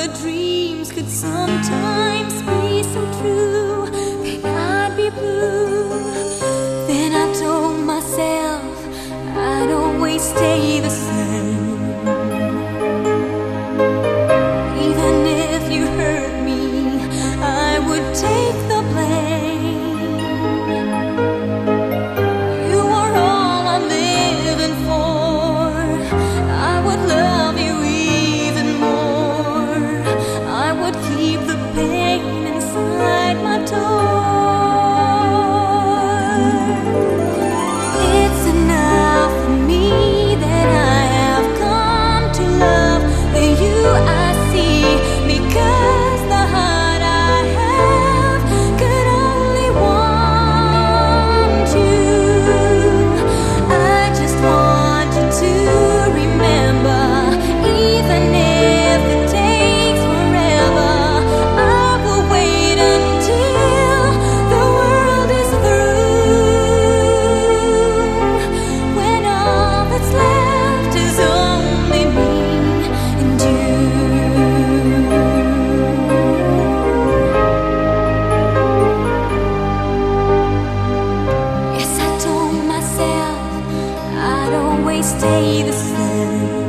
the dreams could sometimes be so true, but I'd be blue. Then I told myself I'd always stay the same. be the same.